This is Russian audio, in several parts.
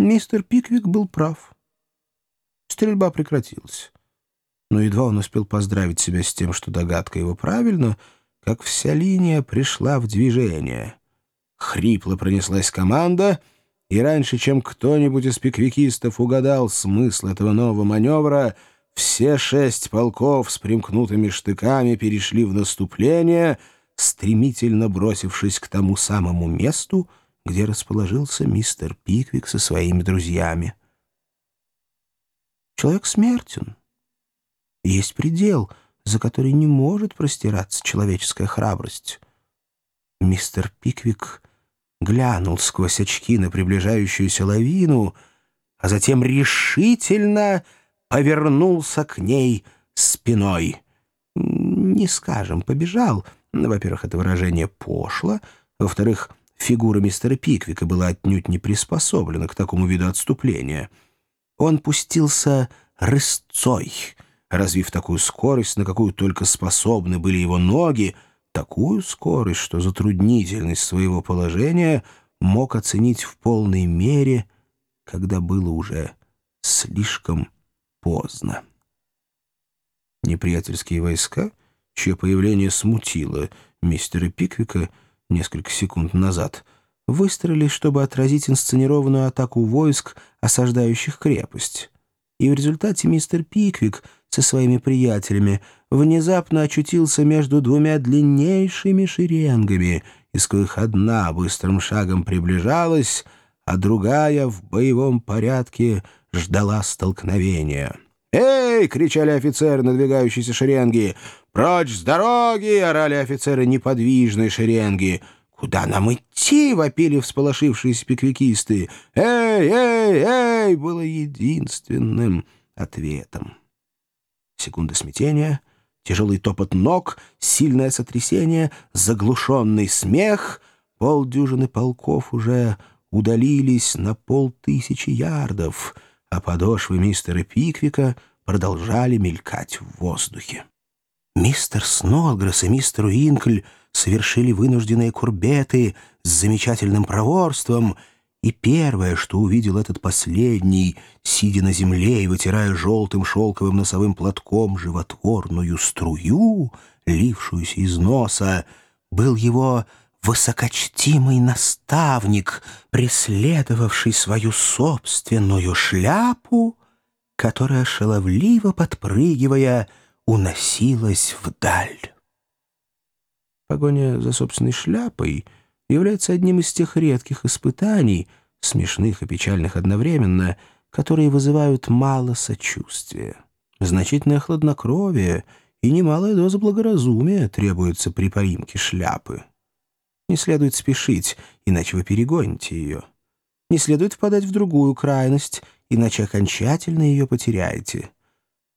Мистер Пиквик был прав. Стрельба прекратилась. Но едва он успел поздравить себя с тем, что догадка его правильна, как вся линия пришла в движение. Хрипло пронеслась команда, и раньше, чем кто-нибудь из пиквикистов угадал смысл этого нового маневра, все шесть полков с примкнутыми штыками перешли в наступление, стремительно бросившись к тому самому месту, где расположился мистер Пиквик со своими друзьями. Человек смертен. Есть предел, за который не может простираться человеческая храбрость. Мистер Пиквик глянул сквозь очки на приближающуюся лавину, а затем решительно повернулся к ней спиной. Не скажем, побежал. Во-первых, это выражение пошло. Во-вторых, Фигура мистера Пиквика была отнюдь не приспособлена к такому виду отступления. Он пустился рысцой, развив такую скорость, на какую только способны были его ноги, такую скорость, что затруднительность своего положения мог оценить в полной мере, когда было уже слишком поздно. Неприятельские войска, чье появление смутило мистера Пиквика, несколько секунд назад, выстроились, чтобы отразить инсценированную атаку войск, осаждающих крепость. И в результате мистер Пиквик со своими приятелями внезапно очутился между двумя длиннейшими шеренгами, из коих одна быстрым шагом приближалась, а другая в боевом порядке ждала столкновения. «Эй!» — кричали офицеры надвигающейся шеренги. «Прочь с дороги!» — орали офицеры неподвижной шеренги. «Куда нам идти?» — вопили всполошившиеся пиквикисты. «Эй, эй, эй!» — было единственным ответом. Секунда смятения, тяжелый топот ног, сильное сотрясение, заглушенный смех. Полдюжины полков уже удалились на полтысячи ярдов, а подошвы мистера Пиквика продолжали мелькать в воздухе. Мистер Снолгресс и мистер Уинкль совершили вынужденные курбеты с замечательным проворством, и первое, что увидел этот последний, сидя на земле и вытирая желтым шелковым носовым платком животворную струю, лившуюся из носа, был его высокочтимый наставник, преследовавший свою собственную шляпу, которая, шаловливо подпрыгивая, уносилась вдаль. Погоня за собственной шляпой является одним из тех редких испытаний, смешных и печальных одновременно, которые вызывают мало сочувствия. Значительное хладнокровие и немалая доза благоразумия требуется при поимке шляпы. Не следует спешить, иначе вы перегоните ее. Не следует впадать в другую крайность, иначе окончательно ее потеряете.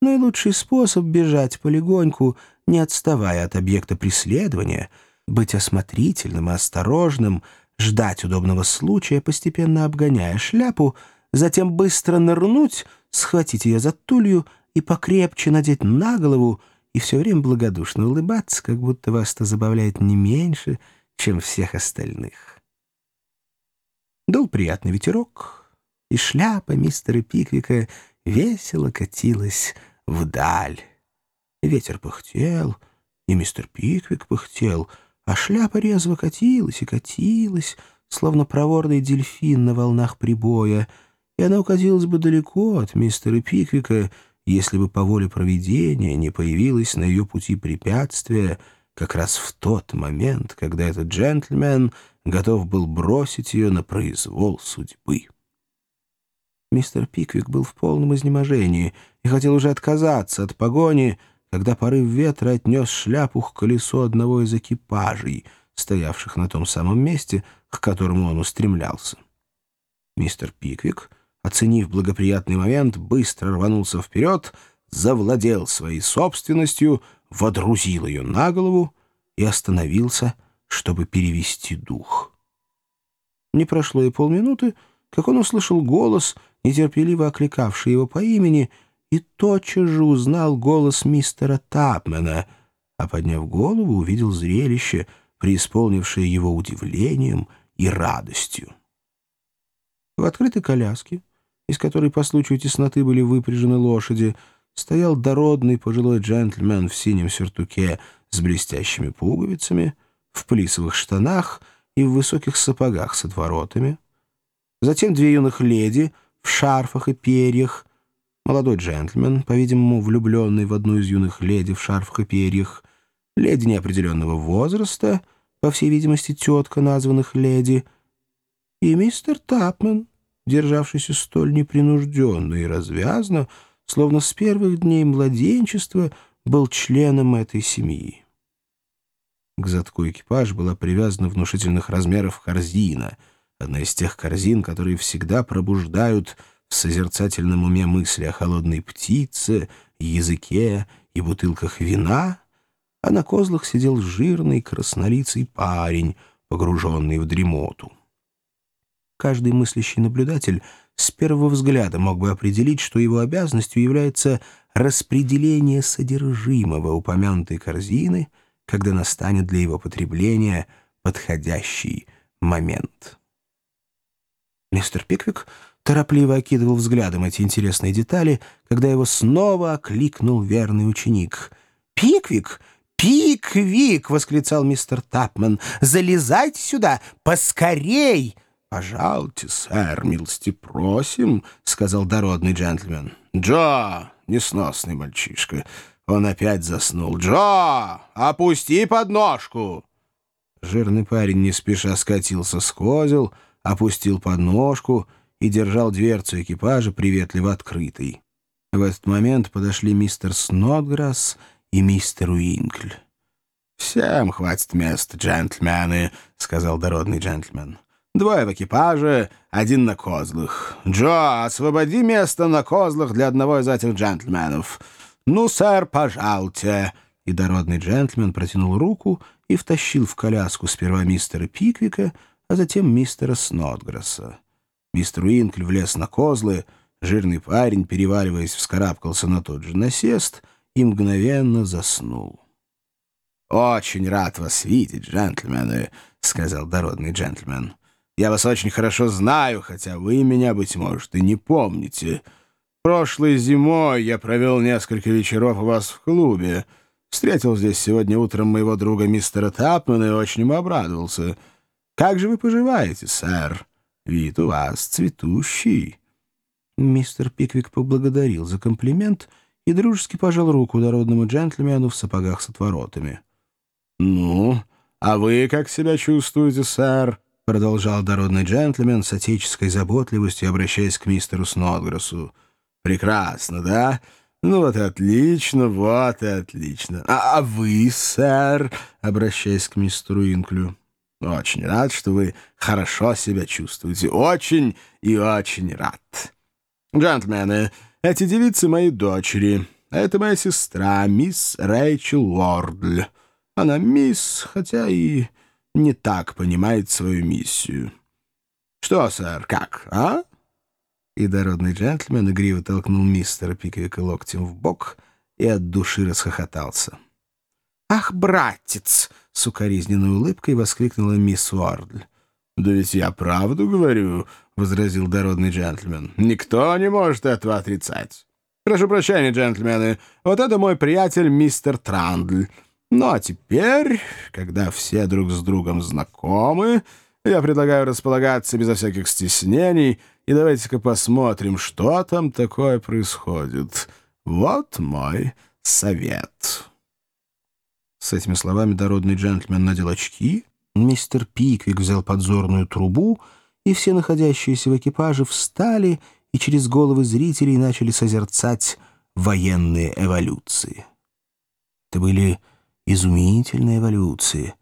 Наилучший способ бежать полегоньку, не отставая от объекта преследования, быть осмотрительным и осторожным, ждать удобного случая, постепенно обгоняя шляпу, затем быстро нырнуть, схватить ее за тулью и покрепче надеть на голову, и все время благодушно улыбаться, как будто вас это забавляет не меньше, чем всех остальных. Дул приятный ветерок, и шляпа мистера Пиквика весело катилась вдаль. Ветер пыхтел, и мистер Пиквик пыхтел, а шляпа резво катилась и катилась, словно проворный дельфин на волнах прибоя, и она укатилась бы далеко от мистера Пиквика, если бы по воле провидения не появилось на ее пути препятствие как раз в тот момент, когда этот джентльмен готов был бросить ее на произвол судьбы. Мистер Пиквик был в полном изнеможении и хотел уже отказаться от погони, когда порыв ветра отнес шляпу к колесу одного из экипажей, стоявших на том самом месте, к которому он устремлялся. Мистер Пиквик, оценив благоприятный момент, быстро рванулся вперед, завладел своей собственностью, водрузил ее на голову и остановился, чтобы перевести дух. Не прошло и полминуты, как он услышал голос, нетерпеливо окликавший его по имени, и тотчас же узнал голос мистера Тапмена, а, подняв голову, увидел зрелище, преисполнившее его удивлением и радостью. В открытой коляске, из которой по случаю тесноты были выпряжены лошади, стоял дородный пожилой джентльмен в синем сюртуке с блестящими пуговицами, в плисовых штанах и в высоких сапогах с отворотами. Затем две юных леди в шарфах и перьях, молодой джентльмен, по-видимому, влюбленный в одну из юных леди в шарфах и перьях, леди неопределенного возраста, по всей видимости, тетка названных леди, и мистер Тапмен, державшийся столь непринужденно и развязно, словно с первых дней младенчества был членом этой семьи. К задку экипажа была привязана внушительных размеров корзина, одна из тех корзин, которые всегда пробуждают в созерцательном уме мысли о холодной птице, языке и бутылках вина, а на козлах сидел жирный краснолицый парень, погруженный в дремоту. Каждый мыслящий наблюдатель с первого взгляда мог бы определить, что его обязанностью является распределение содержимого упомянутой корзины, когда настанет для его потребления подходящий момент. Мистер Пиквик торопливо окидывал взглядом эти интересные детали, когда его снова окликнул верный ученик. «Пиквик! Пиквик!» — восклицал мистер Тапман. «Залезайте сюда! Поскорей!» «Пожалуйте, сэр, милости просим», — сказал дородный джентльмен. «Джо, несносный мальчишка, он опять заснул. Джо, опусти подножку!» Жирный парень не спеша скатился с козел, опустил подножку и держал дверцу экипажа приветливо открытой. В этот момент подошли мистер Снотграсс и мистер Уинкль. «Всем хватит места, джентльмены», — сказал дородный джентльмен. Двое в экипаже, один на козлах. Джо, освободи место на козлах для одного из этих джентльменов. Ну, сэр, пожалуйте». И дородный джентльмен протянул руку и втащил в коляску сперва мистера Пиквика, а затем мистера Снотгресса. Мистер Уинкль влез на козлы, жирный парень, переваливаясь, вскарабкался на тот же насест и мгновенно заснул. «Очень рад вас видеть, джентльмены», — сказал дородный джентльмен. Я вас очень хорошо знаю, хотя вы меня, быть может, и не помните. Прошлой зимой я провел несколько вечеров у вас в клубе. Встретил здесь сегодня утром моего друга мистера Тапмана и очень ему обрадовался. Как же вы поживаете, сэр? Вид у вас цветущий». Мистер Пиквик поблагодарил за комплимент и дружески пожал руку дородному джентльмену в сапогах с отворотами. «Ну, а вы как себя чувствуете, сэр?» — продолжал дородный джентльмен с отеческой заботливостью, обращаясь к мистеру Снотграссу. «Прекрасно, да? Ну вот и отлично, вот и отлично. А, а вы, сэр?» — обращаясь к мистеру Инклю. «Очень рад, что вы хорошо себя чувствуете. Очень и очень рад. Джентльмены, эти девицы мои дочери. Это моя сестра, мисс Рэйчел Уордль. Она мисс, хотя и не так понимает свою миссию. Что, сэр, как, а?» И дородный джентльмен игриво толкнул мистера Пиквика локтем в бок и от души расхохотался. «Ах, братец!» — с укоризненной улыбкой воскликнула мисс Уордль. «Да ведь я правду говорю», — возразил дородный джентльмен. «Никто не может этого отрицать. Прошу прощения, джентльмены, вот это мой приятель мистер Трандль. Ну а теперь, когда все друг с другом знакомы, я предлагаю располагаться безо всяких стеснений, и давайте-ка посмотрим, что там такое происходит. Вот мой совет». С этими словами дородный джентльмен надел очки, мистер Пиквик взял подзорную трубу, и все находящиеся в экипаже встали и через головы зрителей начали созерцать военные эволюции. Это были изумительной эволюции.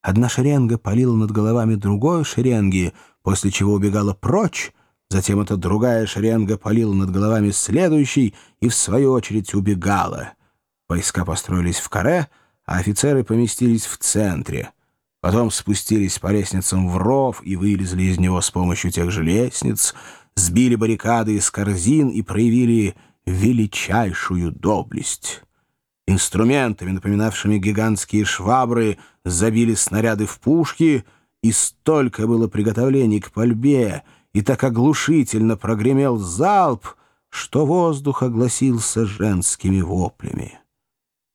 Одна шеренга палила над головами другой шеренги, после чего убегала прочь, затем эта другая шеренга палила над головами следующей и, в свою очередь, убегала. Войска построились в каре, а офицеры поместились в центре. Потом спустились по лестницам в ров и вылезли из него с помощью тех же лестниц, сбили баррикады из корзин и проявили величайшую доблесть. Инструментами, напоминавшими гигантские швабры, забили снаряды в пушки, и столько было приготовлений к пальбе, и так оглушительно прогремел залп, что воздух огласился женскими воплями.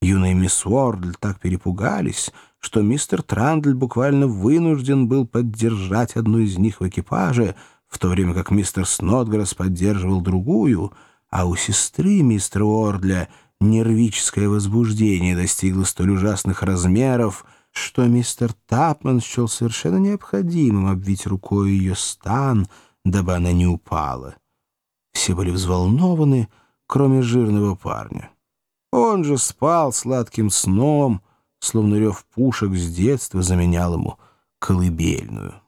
Юные мисс Уордль так перепугались, что мистер Трандль буквально вынужден был поддержать одну из них в экипаже, в то время как мистер Снотгресс поддерживал другую, а у сестры мистера Уордля нервическое возбуждение достигло столь ужасных размеров, что мистер Тапман счел совершенно необходимым обвить рукой ее стан, дабы она не упала. Все были взволнованы, кроме жирного парня. Он же спал сладким сном, словно рев пушек с детства заменял ему колыбельную.